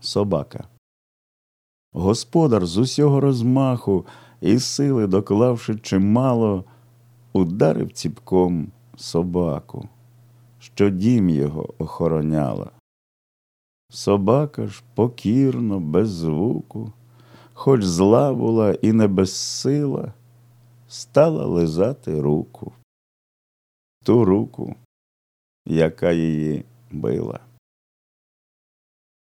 собака. Господар з усього розмаху і сили, доклавши чимало, ударив ціпком собаку, що дім його охороняла. Собака ж покірно, без звуку, хоч зла була і не безсила, стала лизати руку, ту руку, яка її била.